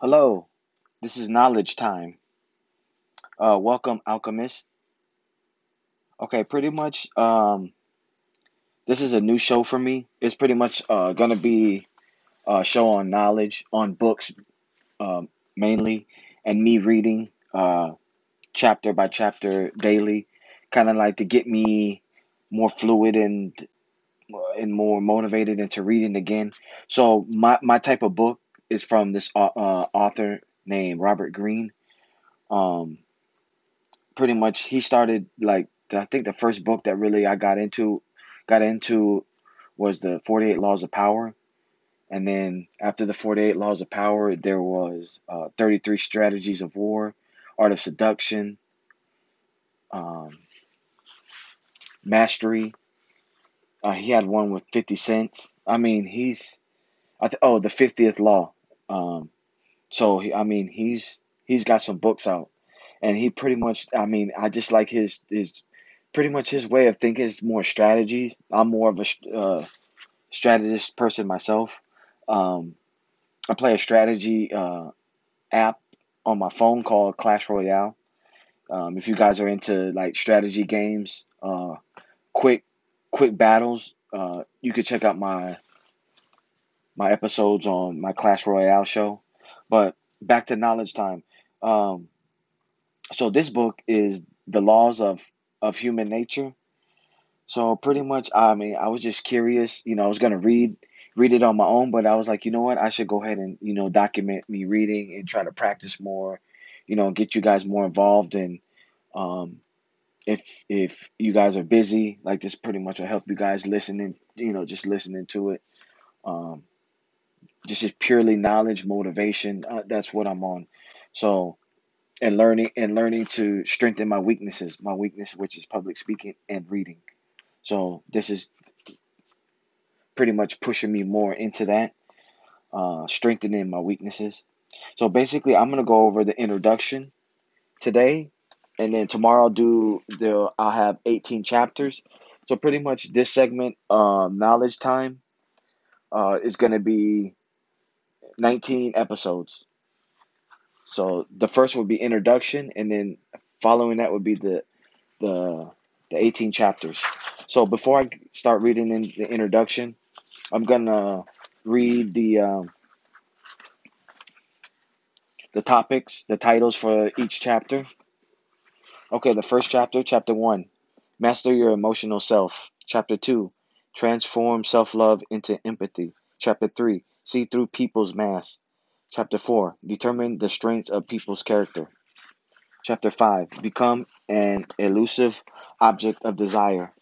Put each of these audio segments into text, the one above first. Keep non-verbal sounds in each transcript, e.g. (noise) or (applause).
Hello, this is knowledge time. Uh, welcome, alchemist. Okay, pretty much. Um, this is a new show for me. It's pretty much uh gonna be a show on knowledge, on books, um, mainly, and me reading uh chapter by chapter daily, kind of like to get me more fluid and and more motivated into reading again. So my my type of book is from this uh, author named Robert Greene. Um, pretty much he started like I think the first book that really I got into got into was the 48 Laws of Power. And then after the 48 Laws of Power, there was uh, 33 Strategies of War, Art of Seduction, um, Mastery. Uh, he had one with 50 cents. I mean, he's, I th- oh, the 50th Law. Um, so, he, I mean, he's he's got some books out. And he pretty much, I mean, I just like his, his pretty much his way of thinking is more strategy. I'm more of a uh, strategist person myself. Um, I play a strategy uh, app on my phone called Clash Royale. Um, if you guys are into like strategy games, uh, quick quick battles, uh, you could check out my my episodes on my Clash Royale show. But back to knowledge time. Um, so this book is the laws of of human nature. So pretty much, I mean, I was just curious. You know, I was gonna read read it on my own, but I was like, you know what, I should go ahead and you know document me reading and try to practice more. You know, get you guys more involved and um, if if you guys are busy, like this, pretty much will help you guys listening. You know, just listening to it. Um, just is purely knowledge, motivation. Uh, that's what I'm on. So and learning and learning to strengthen my weaknesses. My weakness, which is public speaking and reading. So this is pretty much pushing me more into that, uh, strengthening my weaknesses. So basically, I'm gonna go over the introduction today, and then tomorrow I'll do the I'll have 18 chapters. So pretty much this segment, um, knowledge time, uh, is gonna be 19 episodes. So the first would be introduction, and then following that would be the the the 18 chapters. So before I start reading in the introduction, I'm gonna read the um, the topics, the titles for each chapter. Okay, the first chapter, chapter one, master your emotional self. Chapter two, transform self love into empathy. Chapter three, see through people's masks. Chapter 4 Determine the strengths of people's character. Chapter 5 Become an elusive object of desire.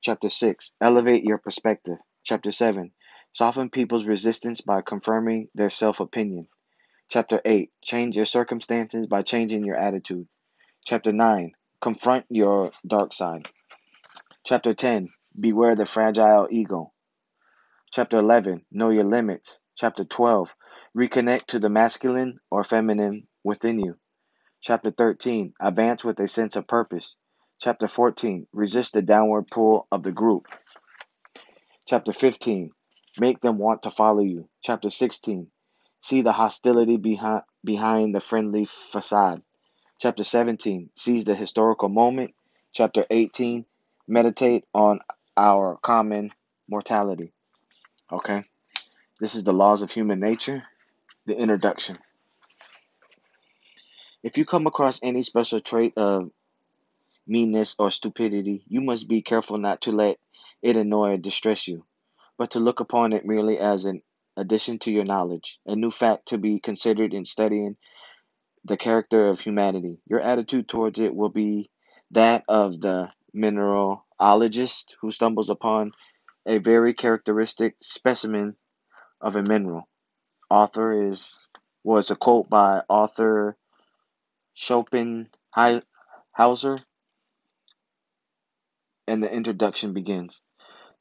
Chapter 6 Elevate your perspective. Chapter 7 Soften people's resistance by confirming their self opinion. Chapter 8 Change your circumstances by changing your attitude. Chapter 9 Confront your dark side. Chapter 10 Beware the fragile ego. Chapter 11 Know your limits. Chapter 12 Reconnect to the masculine or feminine within you. Chapter 13 Advance with a sense of purpose. Chapter 14 Resist the downward pull of the group. Chapter 15 Make them want to follow you. Chapter 16 See the hostility behind, behind the friendly facade. Chapter 17 Seize the historical moment. Chapter 18 Meditate on our common mortality. Okay? This is the laws of human nature. The introduction. If you come across any special trait of meanness or stupidity, you must be careful not to let it annoy or distress you, but to look upon it merely as an addition to your knowledge, a new fact to be considered in studying the character of humanity. Your attitude towards it will be that of the mineralogist who stumbles upon a very characteristic specimen of a mineral author is was a quote by Arthur Schopenhauer, and the introduction begins.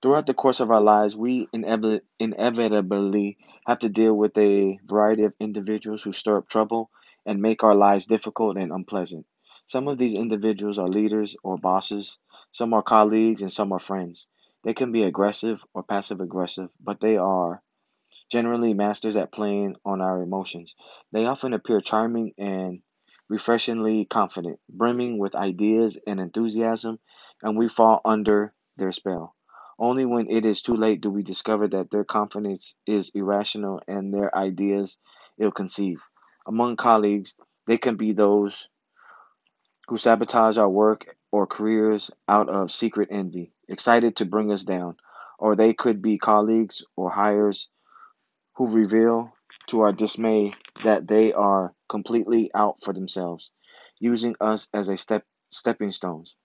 Throughout the course of our lives, we inevitably have to deal with a variety of individuals who stir up trouble and make our lives difficult and unpleasant. Some of these individuals are leaders or bosses, some are colleagues, and some are friends. They can be aggressive or passive aggressive, but they are generally masters at playing on our emotions. They often appear charming and refreshingly confident, brimming with ideas and enthusiasm, and we fall under their spell. Only when it is too late do we discover that their confidence is irrational and their ideas ill conceived. Among colleagues, they can be those who sabotage our work or careers out of secret envy, excited to bring us down, or they could be colleagues or hires who reveal to our dismay that they are completely out for themselves, using us as a step stepping stones.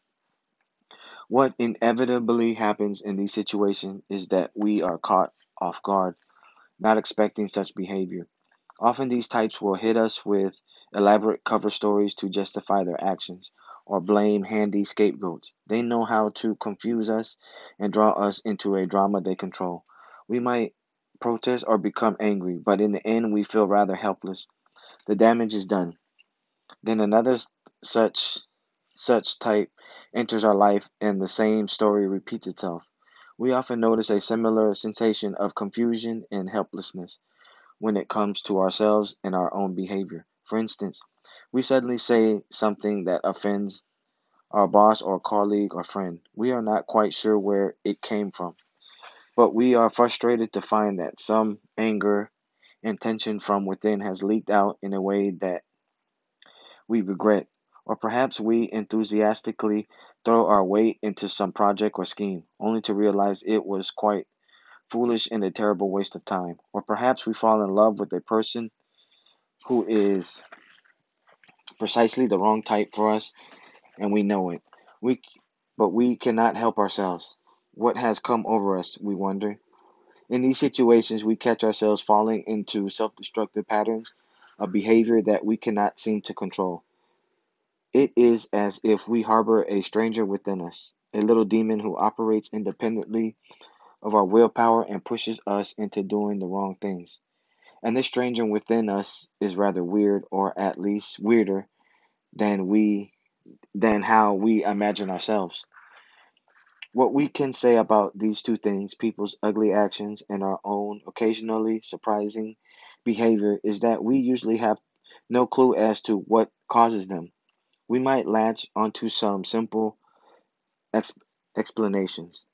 What inevitably happens in these situations is that we are caught off guard, not expecting such behavior. Often these types will hit us with elaborate cover stories to justify their actions or blame handy scapegoats. They know how to confuse us and draw us into a drama they control. We might protest or become angry, but in the end we feel rather helpless. The damage is done. Then another such such type enters our life and the same story repeats itself. We often notice a similar sensation of confusion and helplessness when it comes to ourselves and our own behavior. For instance, we suddenly say something that offends our boss or colleague or friend. We are not quite sure where it came from, but we are frustrated to find that some anger and tension from within has leaked out in a way that we regret. Or perhaps we enthusiastically throw our weight into some project or scheme, only to realize it was quite foolish and a terrible waste of time. Or perhaps we fall in love with a person who is precisely the wrong type for us and we know it. We but we cannot help ourselves. What has come over us, we wonder. In these situations, we catch ourselves falling into self-destructive patterns of behavior that we cannot seem to control. It is as if we harbor a stranger within us, a little demon who operates independently of our willpower and pushes us into doing the wrong things. And this stranger within us is rather weird, or at least weirder than we than how we imagine ourselves. What we can say about these two things, people's ugly actions and our own occasionally surprising behavior, is that we usually have no clue as to what causes them. We might latch onto some simple ex- explanations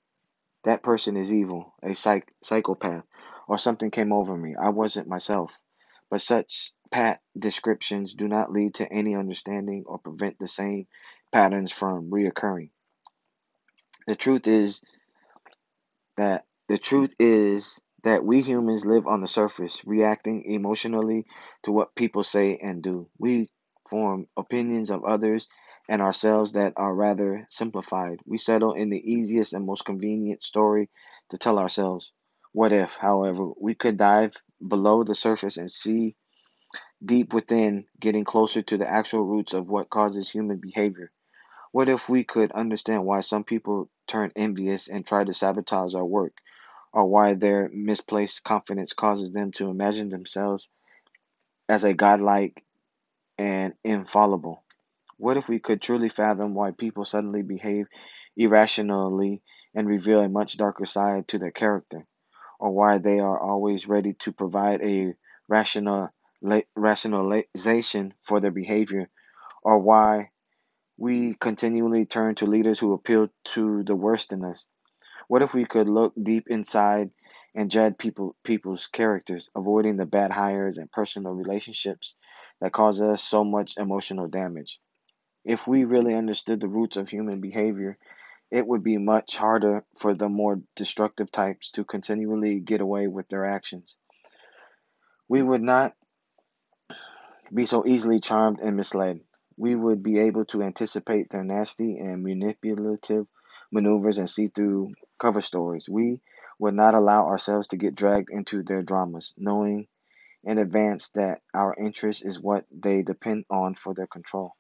that person is evil, a psych- psychopath, or something came over me. I wasn't myself. But such pat descriptions do not lead to any understanding or prevent the same patterns from reoccurring. The truth is that the truth is that we humans live on the surface, reacting emotionally to what people say and do. We form opinions of others and ourselves that are rather simplified. We settle in the easiest and most convenient story to tell ourselves. What if, however, we could dive below the surface and see deep within, getting closer to the actual roots of what causes human behavior? What if we could understand why some people turn envious and try to sabotage our work, or why their misplaced confidence causes them to imagine themselves as a godlike and infallible? What if we could truly fathom why people suddenly behave irrationally and reveal a much darker side to their character, or why they are always ready to provide a rational rationalization for their behavior, or why we continually turn to leaders who appeal to the worst in us? What if we could look deep inside and judge people people's characters, avoiding the bad hires and personal relationships that cause us so much emotional damage? If we really understood the roots of human behavior, it would be much harder for the more destructive types to continually get away with their actions. We would not be so easily charmed and misled. We would be able to anticipate their nasty and manipulative maneuvers and see through cover stories. We would not allow ourselves to get dragged into their dramas, knowing in advance that our interest is what they depend on for their control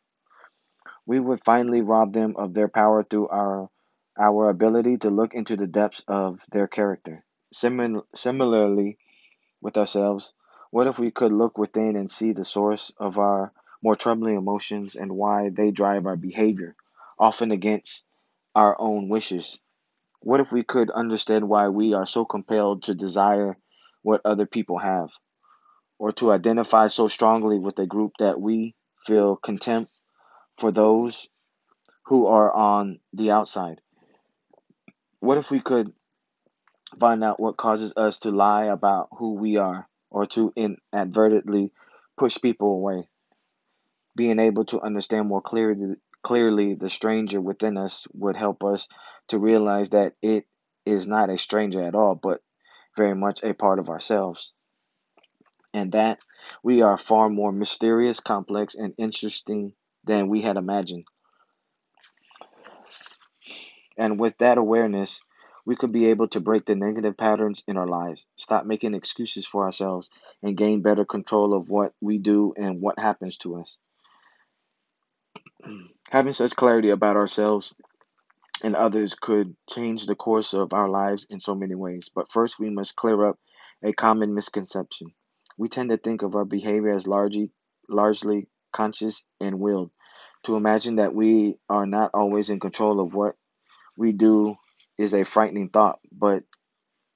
we would finally rob them of their power through our our ability to look into the depths of their character. Simil- similarly, with ourselves, what if we could look within and see the source of our more troubling emotions and why they drive our behavior, often against our own wishes? What if we could understand why we are so compelled to desire what other people have, or to identify so strongly with a group that we feel contempt for those who are on the outside. What if we could find out what causes us to lie about who we are or to inadvertently push people away? Being able to understand more clearly clearly the stranger within us would help us to realize that it is not a stranger at all, but very much a part of ourselves. And that we are far more mysterious, complex, and interesting than we had imagined. And with that awareness, we could be able to break the negative patterns in our lives, stop making excuses for ourselves, and gain better control of what we do and what happens to us. (clears throat) Having such clarity about ourselves and others could change the course of our lives in so many ways. But first, we must clear up a common misconception. We tend to think of our behavior as largely, largely conscious and willed. To imagine that we are not always in control of what we do is a frightening thought, but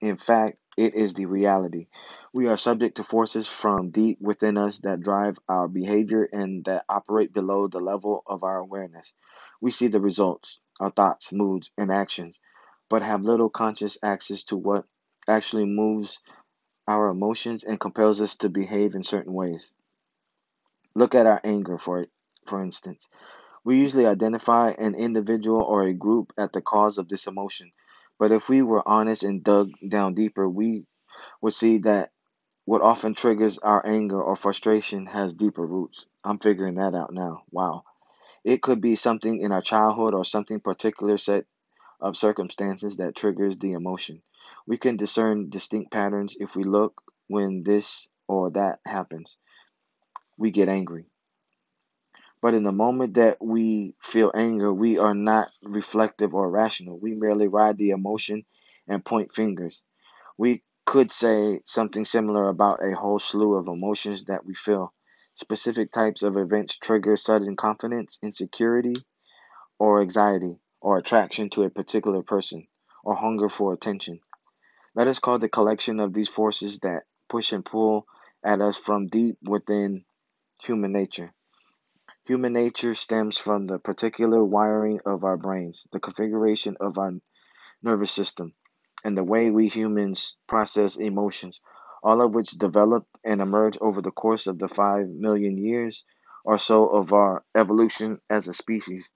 in fact, it is the reality. We are subject to forces from deep within us that drive our behavior and that operate below the level of our awareness. We see the results, our thoughts, moods, and actions, but have little conscious access to what actually moves our emotions and compels us to behave in certain ways. Look at our anger, for, for instance. We usually identify an individual or a group at the cause of this emotion, but if we were honest and dug down deeper, we would see that what often triggers our anger or frustration has deeper roots. I'm figuring that out now. Wow. It could be something in our childhood or something particular set of circumstances that triggers the emotion. We can discern distinct patterns if we look when this or that happens. We get angry. But in the moment that we feel anger, we are not reflective or rational. We merely ride the emotion and point fingers. We could say something similar about a whole slew of emotions that we feel. Specific types of events trigger sudden confidence, insecurity, or anxiety, or attraction to a particular person, or hunger for attention. Let us call the collection of these forces that push and pull at us from deep within human nature. Human nature stems from the particular wiring of our brains, the configuration of our nervous system, and the way we humans process emotions, all of which developed and emerged over the course of the 5 million years or so of our evolution as a species.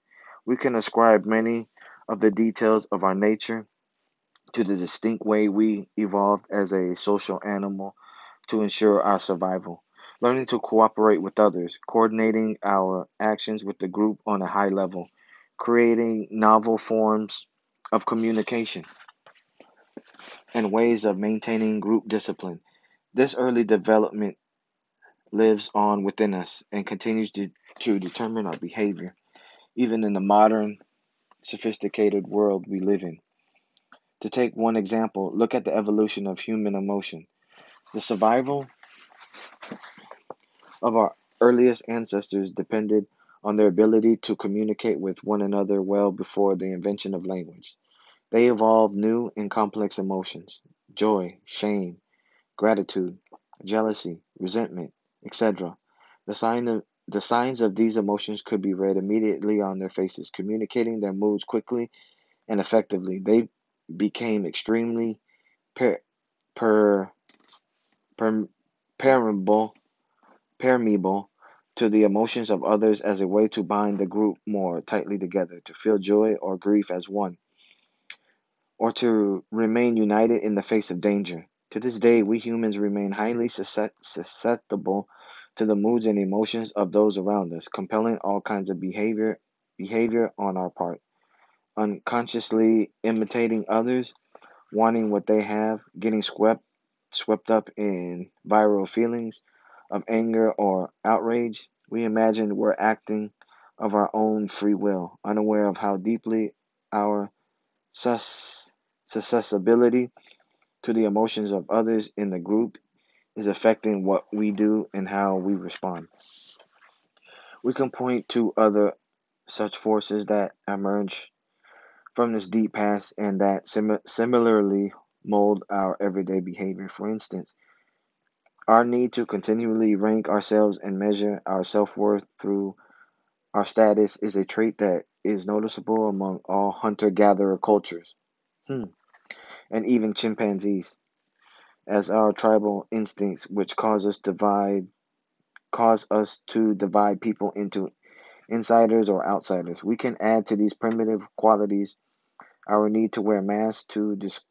We can ascribe many of the details of our nature to the distinct way we evolved as a social animal to ensure our survival learning to cooperate with others, coordinating our actions with the group on a high level, creating novel forms of communication, and ways of maintaining group discipline. This early development lives on within us and continues to, to determine our behavior, even in the modern, sophisticated world we live in. To take one example, look at the evolution of human emotion. The survival of our earliest ancestors depended on their ability to communicate with one another well before the invention of language. They evolved new and complex emotions joy, shame, gratitude, jealousy, resentment, etc. The, sign of, the signs of these emotions could be read immediately on their faces, communicating their moods quickly and effectively. They became extremely per, per, per, permeable permeable to the emotions of others as a way to bind the group more tightly together, to feel joy or grief as one, or to remain united in the face of danger. To this day, we humans remain highly susceptible to the moods and emotions of those around us, compelling all kinds of behavior behavior on our part. Unconsciously imitating others, wanting what they have, getting swept swept up in viral feelings, of anger or outrage, we imagine we're acting of our own free will, unaware of how deeply our susceptibility to the emotions of others in the group is affecting what we do and how we respond. We can point to other such forces that emerge from this deep past and that sim- similarly mold our everyday behavior. For instance, Our need to continually rank ourselves and measure our self worth through our status is a trait that is noticeable among all hunter gatherer cultures, hmm. and even chimpanzees, as our tribal instincts, which cause us to divide cause us to divide people into insiders or outsiders. We can add to these primitive qualities our need to wear masks to dis-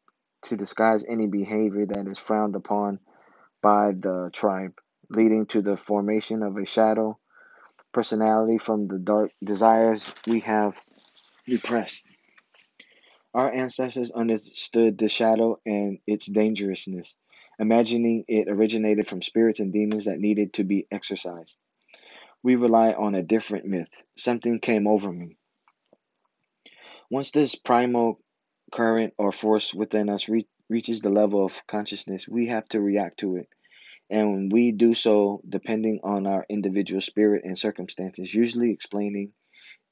to disguise any behavior that is frowned upon by the tribe, leading to the formation of a shadow personality from the dark desires we have repressed. Our ancestors understood the shadow and its dangerousness, imagining it originated from spirits and demons that needed to be exorcised. We rely on a different myth. Something came over me. Once this primal current or force within us re- reaches the level of consciousness, we have to react to it. And we do so depending on our individual spirit and circumstances, usually explaining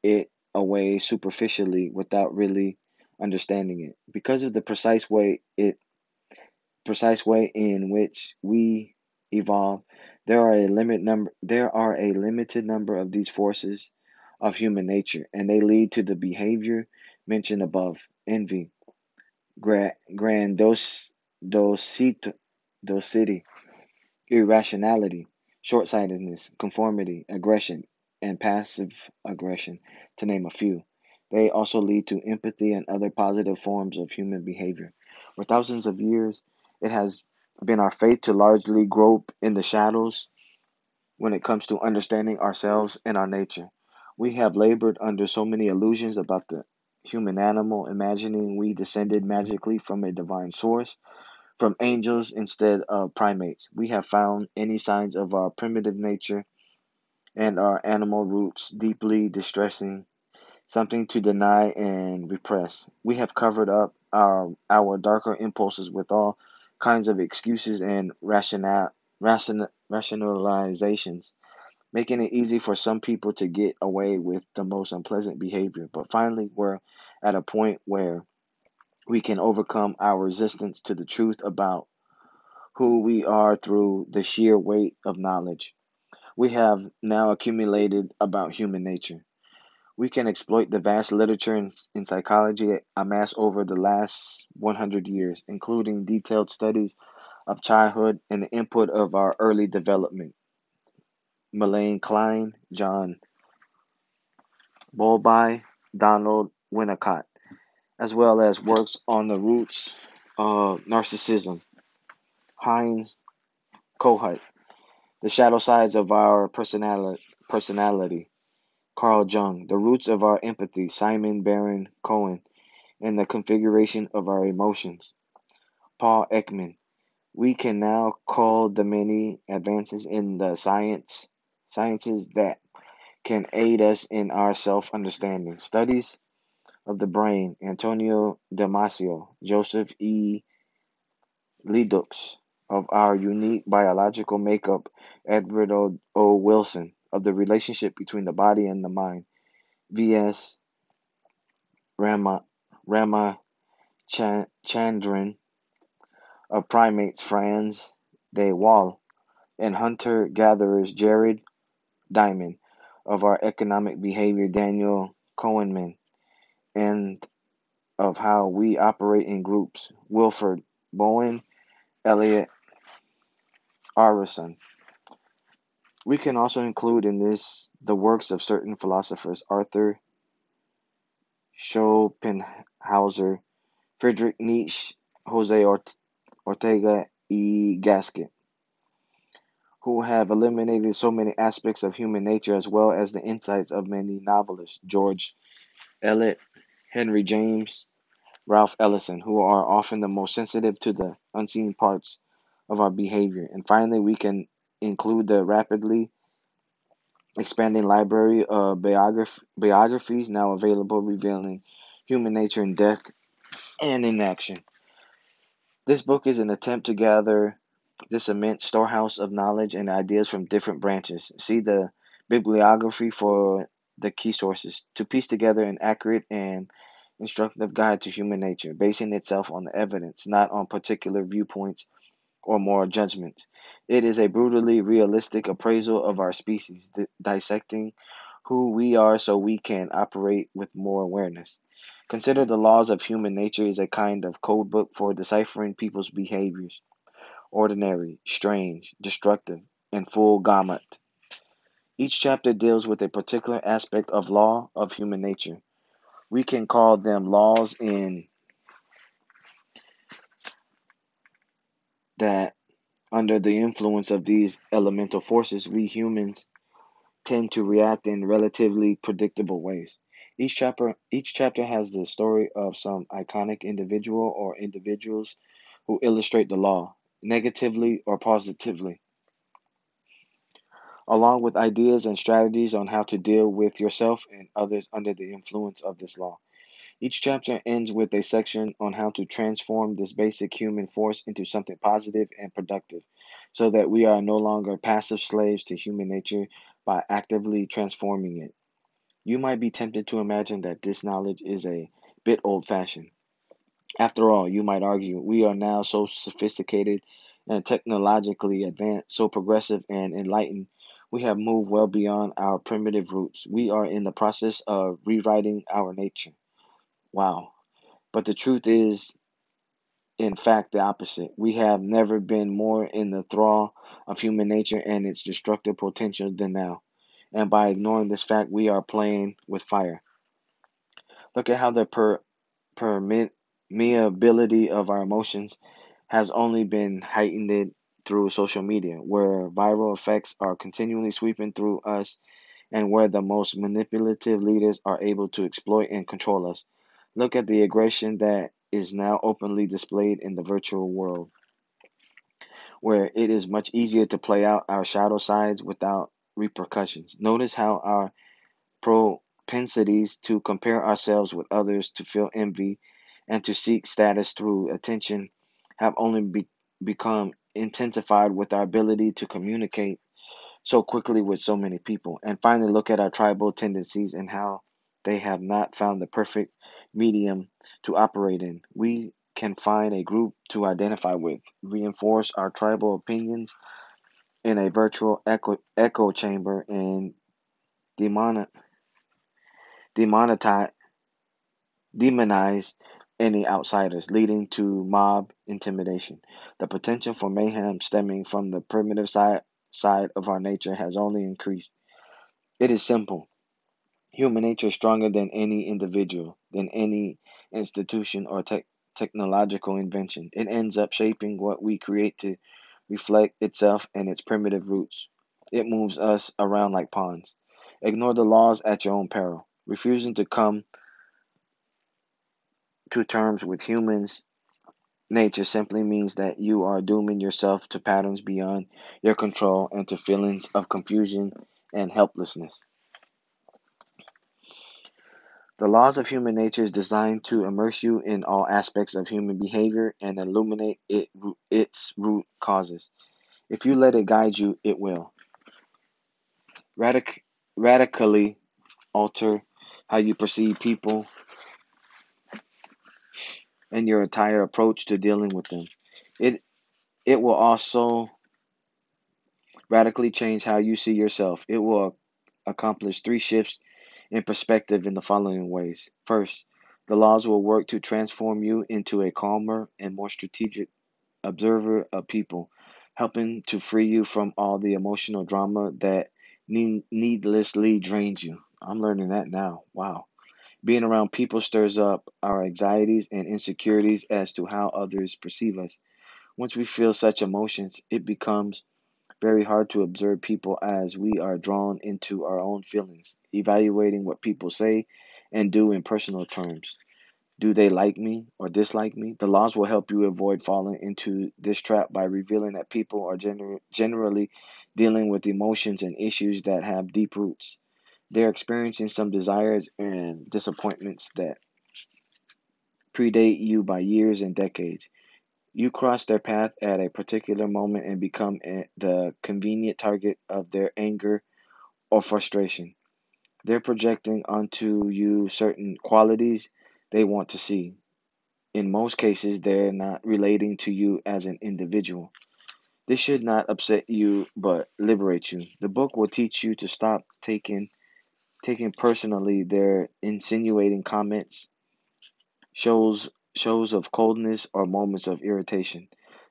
it away superficially without really understanding it. Because of the precise way it precise way in which we evolve, there are a limit number there are a limited number of these forces of human nature, and they lead to the behavior mentioned above envy, gra- grandiosity, irrationality, short sightedness, conformity, aggression, and passive aggression, to name a few. They also lead to empathy and other positive forms of human behavior. For thousands of years, it has been our faith to largely grope in the shadows when it comes to understanding ourselves and our nature. We have labored under so many illusions about the human animal, imagining we descended magically from a divine source, from angels instead of primates. We have found any signs of our primitive nature and our animal roots deeply distressing, something to deny and repress. We have covered up our our darker impulses with all kinds of excuses and rational, rational, rationalizations making it easy for some people to get away with the most unpleasant behavior. But finally, we're at a point where we can overcome our resistance to the truth about who we are through the sheer weight of knowledge we have now accumulated about human nature. We can exploit the vast literature in, in psychology amassed over the last 100 years, including detailed studies of childhood and the input of our early development. Melanie Klein, John Bowlby, Donald Winnicott, as well as works on the roots of narcissism. Heinz Kohut, The Shadow Sides of Our Personality, personality. Carl Jung, The Roots of Our Empathy, Simon Baron Cohen, and the Configuration of Our Emotions. Paul Ekman, we can now call the many advances in the science sciences that can aid us in our self-understanding. Studies of the brain, Antonio Damasio, Joseph E. LeDoux, of our unique biological makeup, Edward O. o. Wilson, of the relationship between the body and the mind, V.S. Rama, Rama Chandran, of primates, Franz de Waal, and hunter gatherers, Jared Diamond, of our economic behavior, Daniel Kahneman, and of how we operate in groups, Wilfred Bion, Elliot Aronson. We can also include in this the works of certain philosophers, Arthur Schopenhauer, Friedrich Nietzsche, Jose Ortega y Gasset who have eliminated so many aspects of human nature as well as the insights of many novelists, George Eliot, Henry James, Ralph Ellison, who are often the most sensitive to the unseen parts of our behavior. And finally, we can include the rapidly expanding library of biograph- biographies now available revealing human nature in death and in action. This book is an attempt to gather this immense storehouse of knowledge and ideas from different branches. See the bibliography for the key sources to piece together an accurate and instructive guide to human nature, basing itself on the evidence, not on particular viewpoints or moral judgments. It is a brutally realistic appraisal of our species, di- dissecting who we are so we can operate with more awareness. Consider the laws of human nature is a kind of code book for deciphering people's behaviors ordinary, strange, destructive, and full gamut. Each chapter deals with a particular aspect of law of human nature. We can call them laws in that under the influence of these elemental forces, we humans tend to react in relatively predictable ways. Each chapter each chapter has the story of some iconic individual or individuals who illustrate the law, negatively or positively, along with ideas and strategies on how to deal with yourself and others under the influence of this law. Each chapter ends with a section on how to transform this basic human force into something positive and productive, so that we are no longer passive slaves to human nature by actively transforming it. You might be tempted to imagine that this knowledge is a bit old fashioned. After all, you might argue, we are now so sophisticated and technologically advanced, so progressive and enlightened, we have moved well beyond our primitive roots. We are in the process of rewriting our nature. Wow. But the truth is, in fact, the opposite. We have never been more in the thrall of human nature and its destructive potential than now. And by ignoring this fact, we are playing with fire. Look at how the per- permeability of our emotions has only been heightened through social media, where viral effects are continually sweeping through us and where the most manipulative leaders are able to exploit and control us. Look at the aggression that is now openly displayed in the virtual world, where it is much easier to play out our shadow sides without repercussions. Notice how our propensities to compare ourselves with others, to feel envy, and to seek status through attention have only be- become intensified with our ability to communicate so quickly with so many people. And finally, look at our tribal tendencies and how they have not found the perfect medium to operate in. We can find a group to identify with, reinforce our tribal opinions in a virtual echo, echo chamber, and demon, demonetize, demonize any outsiders, leading to mob intimidation. The potential for mayhem stemming from the primitive side, side of our nature has only increased. It is simple. Human nature is stronger than any individual, than any institution or te- technological invention. It ends up shaping what we create to reflect itself and its primitive roots. It moves us around like pawns. Ignore the laws at your own peril. Refusing to come to terms with humans' nature simply means that you are dooming yourself to patterns beyond your control and to feelings of confusion and helplessness. The laws of human nature is designed to immerse you in all aspects of human behavior and illuminate it, its root causes. If you let it guide you, it will. Radic- radically alter how you perceive people and your entire approach to dealing with them. It it will also radically change how you see yourself. It will accomplish three shifts in perspective in the following ways. First, the laws will work to transform you into a calmer and more strategic observer of people, helping to free you from all the emotional drama that needlessly drains you. I'm learning that now. Wow. Being around people stirs up our anxieties and insecurities as to how others perceive us. Once we feel such emotions, it becomes very hard to observe people as we are drawn into our own feelings, evaluating what people say and do in personal terms. Do they like me or dislike me? The laws will help you avoid falling into this trap by revealing that people are gener- generally dealing with emotions and issues that have deep roots. They're experiencing some desires and disappointments that predate you by years and decades. You cross their path at a particular moment and become the convenient target of their anger or frustration. They're projecting onto you certain qualities they want to see. In most cases, they're not relating to you as an individual. This should not upset you but liberate you. The book will teach you to stop taking taking personally their insinuating comments, shows shows of coldness or moments of irritation.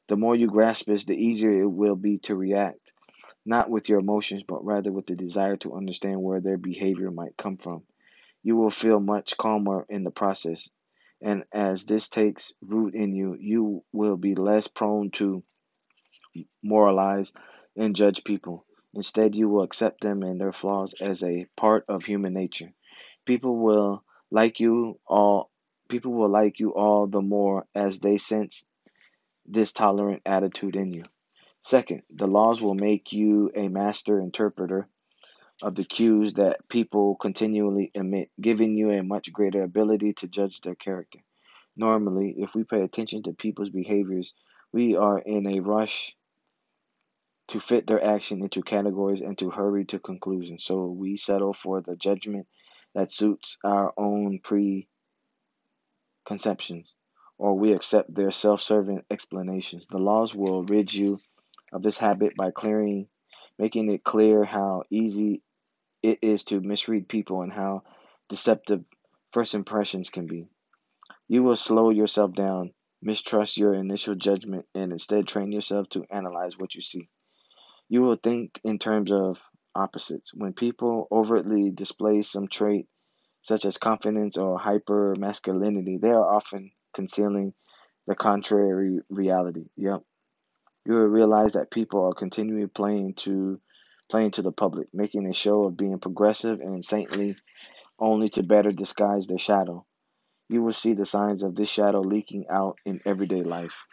The more you grasp this, the easier it will be to react, not with your emotions, but rather with the desire to understand where their behavior might come from. You will feel much calmer in the process, and as this takes root in you, you will be less prone to moralize and judge people. Instead, you will accept them and their flaws as a part of human nature. People will like you all people will like you all the more as they sense this tolerant attitude in you. Second, the laws will make you a master interpreter of the cues that people continually emit, giving you a much greater ability to judge their character. Normally, if we pay attention to people's behaviors, we are in a rush to fit their action into categories and to hurry to conclusions. So we settle for the judgment that suits our own preconceptions, or we accept their self serving explanations. The laws will rid you of this habit by clearing making it clear how easy it is to misread people and how deceptive first impressions can be. You will slow yourself down, mistrust your initial judgment, and instead train yourself to analyze what you see. You will think in terms of opposites. When people overtly display some trait, such as confidence or hyper masculinity, they are often concealing the contrary reality. Yep. You will realize that people are continually playing to playing to the public, making a show of being progressive and saintly only to better disguise their shadow. You will see the signs of this shadow leaking out in everyday life.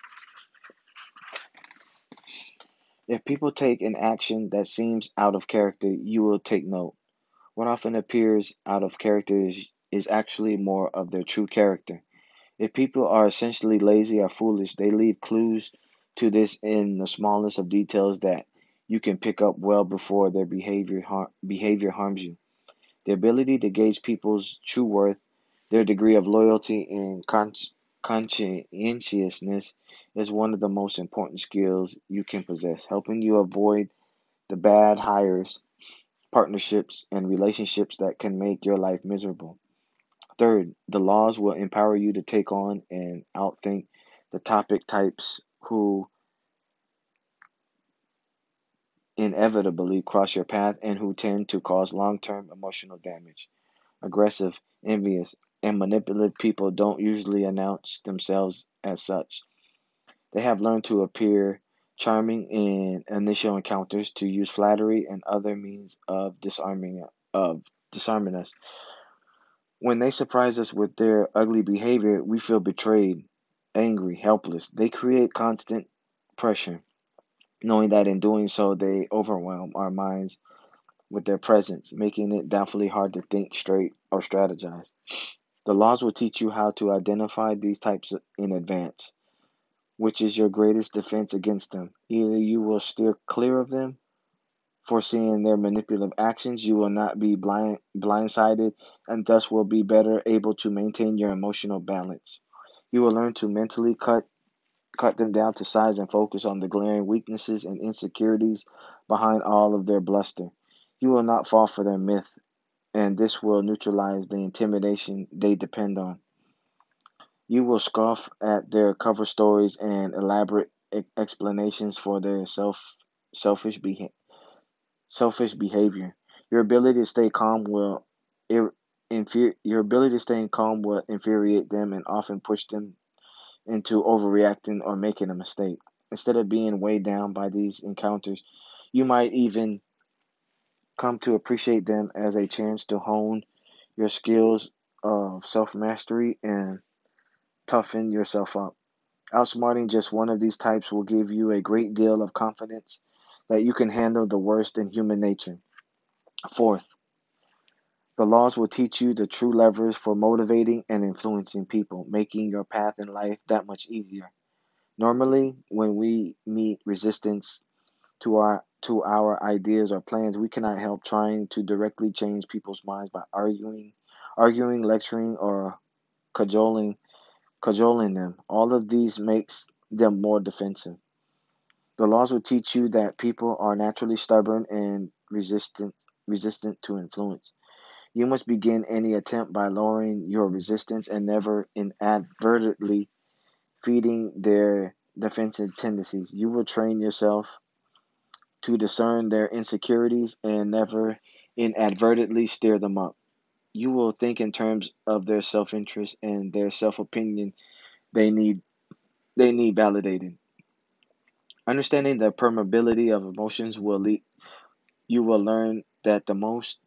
If people take an action that seems out of character, you will take note. What often appears out of character is, is actually more of their true character. If people are essentially lazy or foolish, they leave clues to this in the smallest of details that you can pick up well before their behavior har- behavior harms you. The ability to gauge people's true worth, their degree of loyalty and con- conscientiousness is one of the most important skills you can possess, helping you avoid the bad hires, partnerships, and relationships that can make your life miserable. Third, the laws will empower you to take on and outthink the topic types who inevitably cross your path and who tend to cause long term emotional damage. Aggressive, envious, and manipulative people don't usually announce themselves as such. They have learned to appear charming in initial encounters, to use flattery and other means of disarming of disarming us. When they surprise us with their ugly behavior, we feel betrayed, angry, helpless. They create constant pressure knowing that in doing so they overwhelm our minds with their presence, making it doubtfully hard to think straight or strategize. The laws will teach you how to identify these types in advance, which is your greatest defense against them. Either you will steer clear of them, foreseeing their manipulative actions, you will not be blind blindsided and thus will be better able to maintain your emotional balance. You will learn to mentally cut cut them down to size and focus on the glaring weaknesses and insecurities behind all of their bluster. You will not fall for their myth, and this will neutralize the intimidation they depend on. You will scoff at their cover stories and elaborate explanations for their self selfish beha- selfish behavior. Your ability to stay calm will ir- infuri- your ability to stay calm will infuriate them and often push them into overreacting or making a mistake. Instead of being weighed down by these encounters, you might even come to appreciate them as a chance to hone your skills of self mastery and toughen yourself up. Outsmarting just one of these types will give you a great deal of confidence that you can handle the worst in human nature. Fourth, the laws will teach you the true levers for motivating and influencing people, making your path in life that much easier. Normally, when we meet resistance to our to our ideas or plans, we cannot help trying to directly change people's minds by arguing, arguing, lecturing, or cajoling cajoling them. All of these makes them more defensive. The laws will teach you that people are naturally stubborn and resistant resistant to influence. You must begin any attempt by lowering your resistance and never inadvertently feeding their defensive tendencies. You will train yourself to discern their insecurities and never inadvertently stir them up. You will think in terms of their self-interest and their self-opinion they need they need validating. Understanding the permeability of emotions will lead you will learn that the most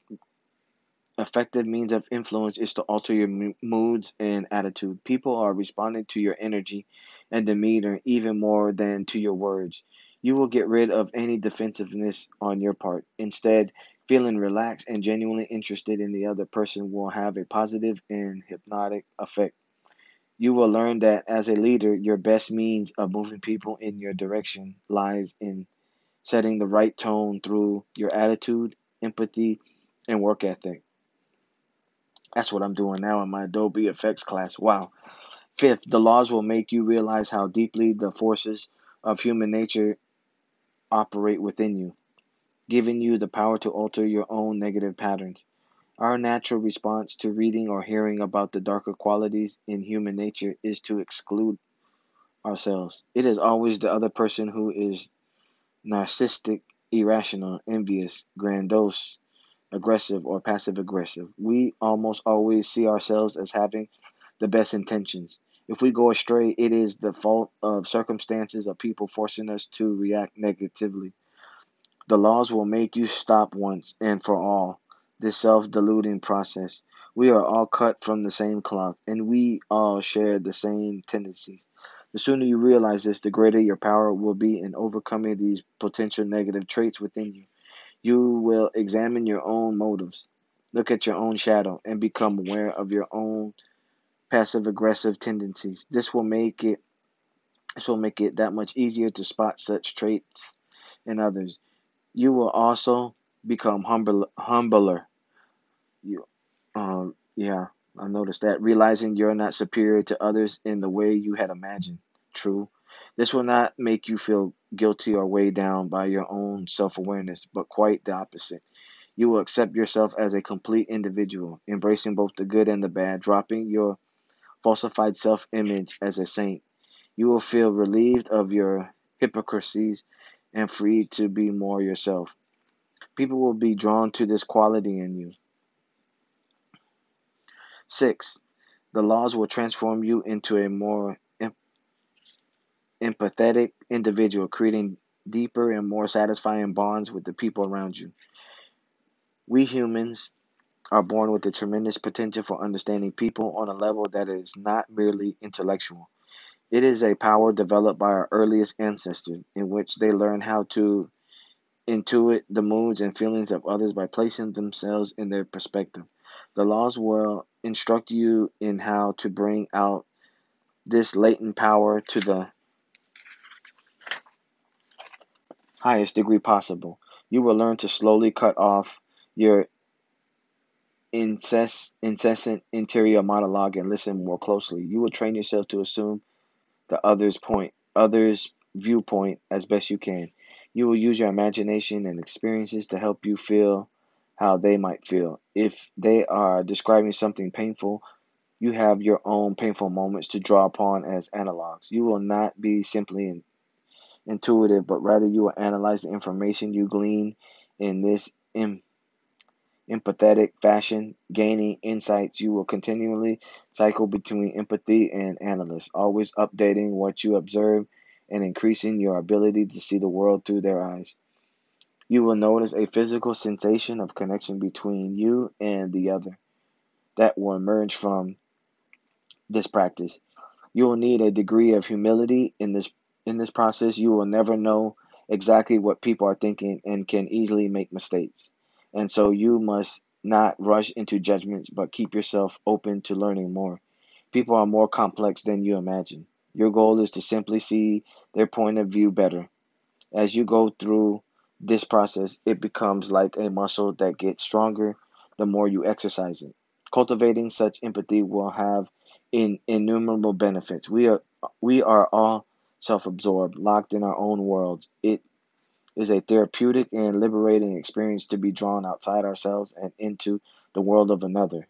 effective means of influence is to alter your moods and attitude. People are responding to your energy and demeanor even more than to your words. You will get rid of any defensiveness on your part. Instead, feeling relaxed and genuinely interested in the other person will have a positive and hypnotic effect. You will learn that as a leader, your best means of moving people in your direction lies in setting the right tone through your attitude, empathy, and work ethic. That's what I'm doing now in my Adobe Effects class. Wow. Fifth, the laws will make you realize how deeply the forces of human nature operate within you, giving you the power to alter your own negative patterns. Our natural response to reading or hearing about the darker qualities in human nature is to exclude ourselves. It is always the other person who is narcissistic, irrational, envious, grandiose, aggressive, or passive aggressive. We almost always see ourselves as having the best intentions. If we go astray, it is the fault of circumstances of people forcing us to react negatively. The laws will make you stop once and for all this self deluding process. We are all cut from the same cloth, and we all share the same tendencies. The sooner you realize this, the greater your power will be in overcoming these potential negative traits within you. You will examine your own motives, look at your own shadow, and become aware of your own passive aggressive tendencies. This will make it this will make it that much easier to spot such traits in others. You will also become humble, humbler. You, um, yeah, I noticed that. Realizing you're not superior to others in the way you had imagined. True. This will not make you feel guilty or weighed down by your own self awareness, but quite the opposite. You will accept yourself as a complete individual, embracing both the good and the bad, dropping your falsified self image as a saint. You will feel relieved of your hypocrisies and free to be more yourself. People will be drawn to this quality in you. Six, the laws will transform you into a more empathetic individual, creating deeper and more satisfying bonds with the people around you. We humans are born with a tremendous potential for understanding people on a level that is not merely intellectual. It is a power developed by our earliest ancestors, in which they learn how to intuit the moods and feelings of others by placing themselves in their perspective. The laws will instruct you in how to bring out this latent power to the highest degree possible. You will learn to slowly cut off your incess- incessant interior monologue and listen more closely. You will train yourself to assume the other's point, other's viewpoint as best you can. You will use your imagination and experiences to help you feel how they might feel. If they are describing something painful, you have your own painful moments to draw upon as analogs. You will not be simply intuitive, but rather you will analyze the information you glean in this em- empathetic fashion, gaining insights. You will continually cycle between empathy and analysis, always updating what you observe and increasing your ability to see the world through their eyes. You will notice a physical sensation of connection between you and the other that will emerge from this practice. You will need a degree of humility in this in this process, you will never know exactly what people are thinking and can easily make mistakes. And so you must not rush into judgments, but keep yourself open to learning more. People are more complex than you imagine. Your goal is to simply see their point of view better. As you go through this process, it becomes like a muscle that gets stronger the more you exercise it. Cultivating such empathy will have in, innumerable benefits. We are we are all self absorbed, locked in our own worlds. It is a therapeutic and liberating experience to be drawn outside ourselves and into the world of another.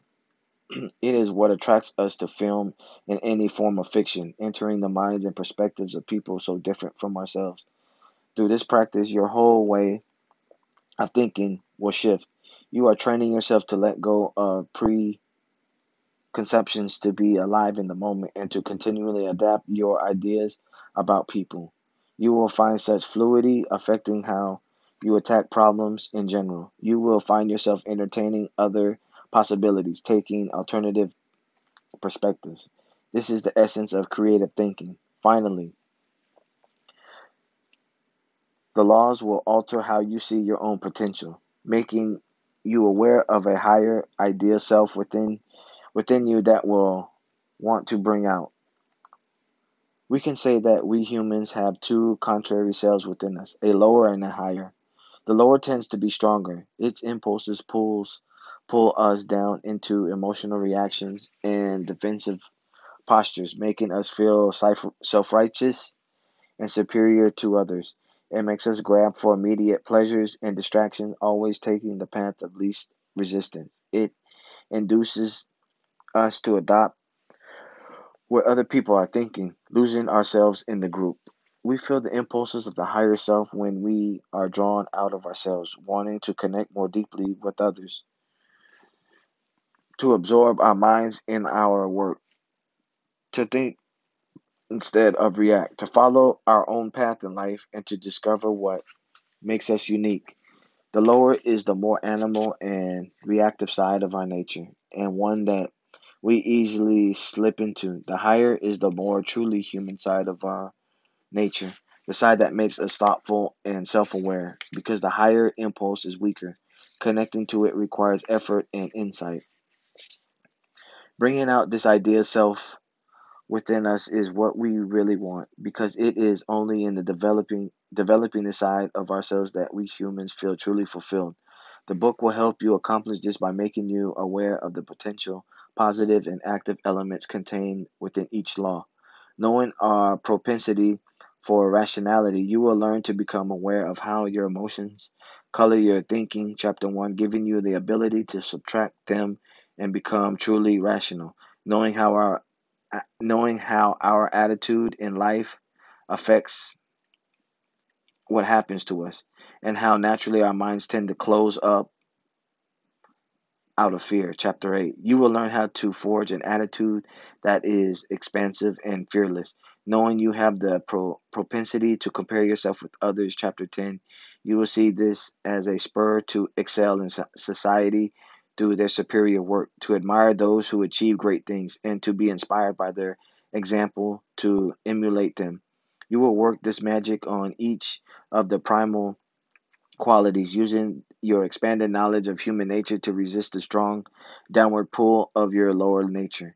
(clears throat) it is what attracts us to film and any form of fiction, entering the minds and perspectives of people so different from ourselves. Through this practice, your whole way of thinking will shift. You are training yourself to let go of preconceptions, to be alive in the moment, and to continually adapt your ideas about people. You will find such fluidity affecting how you attack problems in general. You will find yourself entertaining other possibilities, taking alternative perspectives. This is the essence of creative thinking. Finally, the laws will alter how you see your own potential, making you aware of a higher ideal self within within you that will want to bring out. We can say that we humans have two contrary selves within us, a lower and a higher. The lower tends to be stronger. Its impulses pulls pull us down into emotional reactions and defensive postures, making us feel self-righteous and superior to others. It makes us grab for immediate pleasures and distractions, always taking the path of least resistance. It induces us to adopt what other people are thinking, losing ourselves in the group. We feel the impulses of the higher self when we are drawn out of ourselves, wanting to connect more deeply with others, to absorb our minds in our work, to think instead of react, to follow our own path in life, and to discover what makes us unique. The lower is the more animal and reactive side of our nature, and one that we easily slip into. The higher is the more truly human side of our nature, the side that makes us thoughtful and self aware, because the higher impulse is weaker. Connecting to it requires effort and insight. Bringing out this idea self within us is what we really want because it is only in the developing developing the side of ourselves that we humans feel truly fulfilled. The book will help you accomplish this by making you aware of the potential positive and active elements contained within each law. Knowing our propensity for rationality, you will learn to become aware of how your emotions color your thinking. Chapter 1 giving you the ability to subtract them and become truly rational. Knowing how our knowing how our attitude in life affects what happens to us and how naturally our minds tend to close up out of fear. Chapter 8. You will learn how to forge an attitude that is expansive and fearless. Knowing you have the pro- propensity to compare yourself with others. Chapter 10. You will see this as a spur to excel in society through their superior work, to admire those who achieve great things, and to be inspired by their example to emulate them. You will work this magic on each of the primal qualities using your expanded knowledge of human nature to resist the strong downward pull of your lower nature.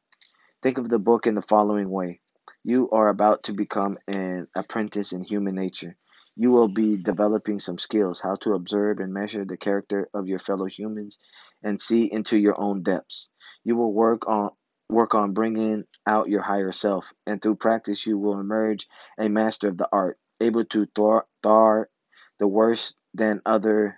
Think of the book in the following way You are about to become an apprentice in human nature. You will be developing some skills how to observe and measure the character of your fellow humans and see into your own depths. You will work on work on bringing out your higher self, and through practice you will emerge a master of the art, able to thwart the worst than other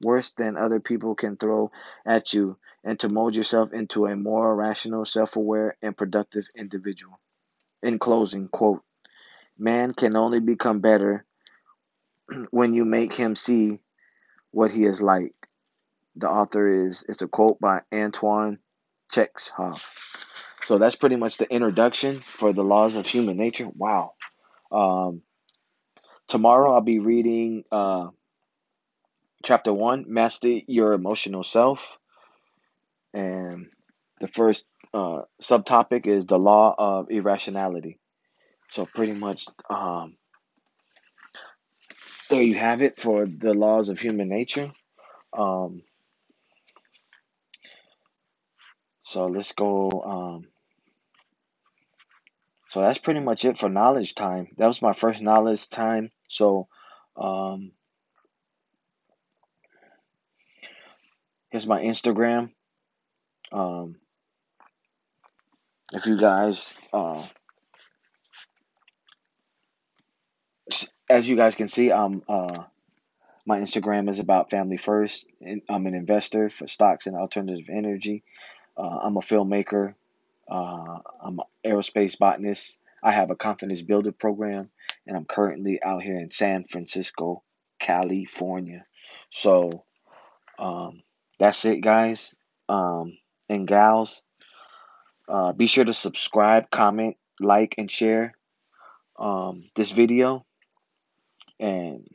worse than other people can throw at you and to mold yourself into a more rational, self-aware and productive individual. In closing, quote, man can only become better (clears throat) when you make him see what he is like. The author is it's a quote by Antoine Chekhov. So that's pretty much the introduction for the laws of human nature. Wow. Um, tomorrow I'll be reading uh, chapter one, master your emotional self, and the first uh, subtopic is the law of irrationality. So pretty much, um, there you have it for the laws of human nature. Um, so let's go. Um, so that's pretty much it for knowledge time. That was my first knowledge time. So, um, here's my Instagram. Um, if you guys uh, as you guys can see, I'm uh, my Instagram is about family first. I'm an investor for stocks and alternative energy. Uh, I'm a filmmaker. Uh, I'm an aerospace botanist. I have a confidence builder program, and I'm currently out here in San Francisco, California. So um, that's it, guys um, and gals. Uh, be sure to subscribe, comment, like, and share um, this video. And